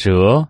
蛇。